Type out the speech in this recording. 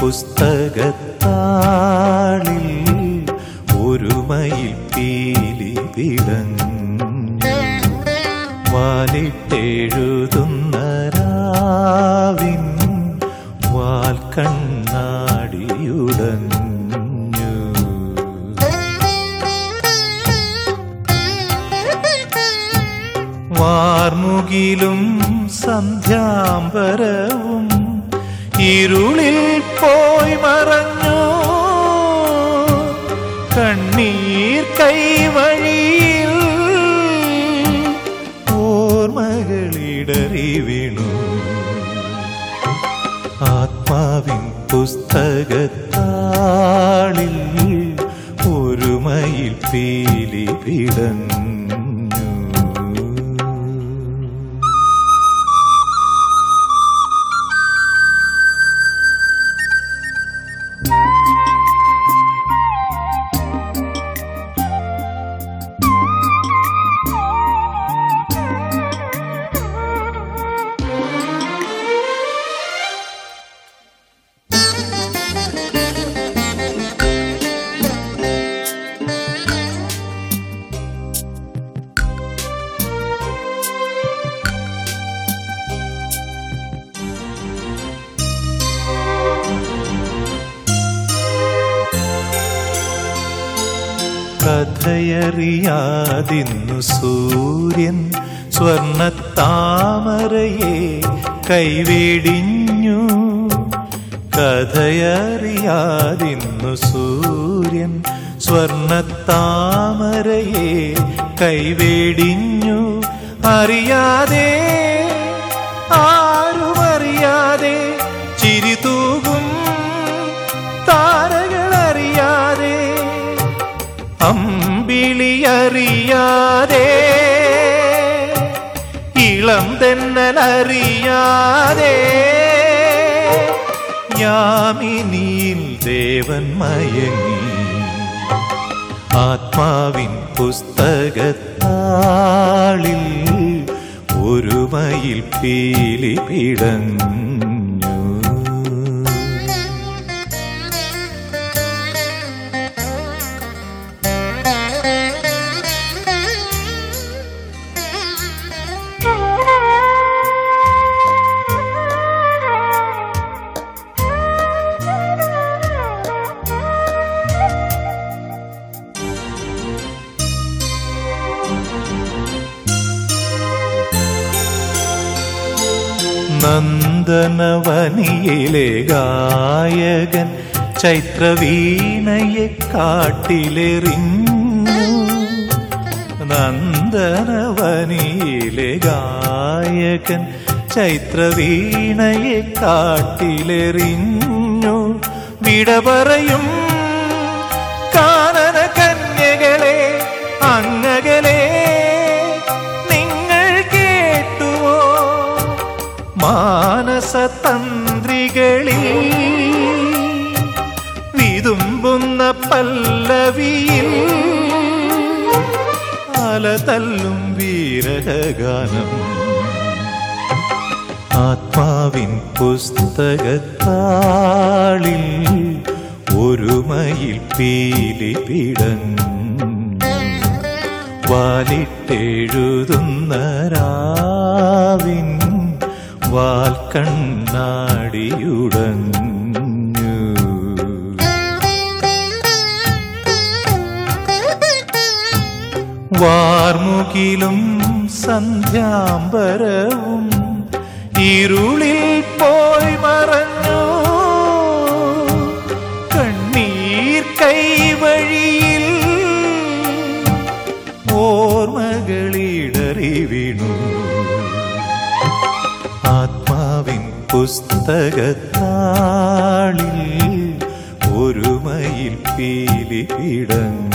പുസ്തകത്താളിൽ ഒരുമയിൽ പീലി വിടഞ്ഞു. വാലിട്ടെഴുതുന്ന രാവിൻ വാൽ കണ്ണാടിയുടഞ്ഞു വാർമുകിലും സന്ധ്യാംബരവും ഇരുളിൽ പോയി മറഞ്ഞു. കണ്ണീർ കൈവഴിയിൽ ഓർമ്മകളിടറി വീണു. ആത്മാവിൻ പുസ്തകത്താളിൽ ഒരുമയിൽ പീലി പിടഞ്ഞു. കഥയറിയാതിന്നു സൂര്യൻ സ്വർണത്താമരയെ കൈവേടിഞ്ഞു. കഥയറിയാതിന്നു സൂര്യൻ സ്വർണത്താമരയെ കൈവേടിഞ്ഞു. അറിയാതെ ആരുമറിയാതെ അമ്പിളിയറിയാതെ ഇളം തെന്നലറിയാതെ യാമിനിയിൽ ദേവൻ മയങ്ങി. ആത്മാവിൻ പുസ്തകത്താളിൽ ഒരുമയിൽ പീലി പിടഞ്ഞു നന്ദനവനിയിലെ ഗായകൻ ചൈത്രവീണയെ കാട്ടിലെറിഞ്ഞു. നന്ദനവനിയിലെ ഗായകൻ ചൈത്രവീണയെ കാട്ടിലെറിഞ്ഞു. വിട പറയും മാനസതന്ത്രികളിൽ വിതുമ്പുന്ന പല്ലവിയിൽ അലതല്ലും വീരഗാനം. ആത്മാവിൻ പുസ്തകത്താളിൽ ഒരുമയിൽ പീലി പിടഞ്ഞു വാലിട്ടെഴുതുന്ന രാവിൻ വാൽ കണ്ണാടിയുടഞ്ഞു. വാർമുകിലും സന്ധ്യാംബരവും ഇരുളിൽ പോയി മറഞ്ഞു. കണ്ണീർ കൈവഴിയിൽ ഓർമ്മകളിടറി വീണു. പുസ്തകത്താളിൽ ഒരുമയിൽ പീലി പിടഞ്ഞു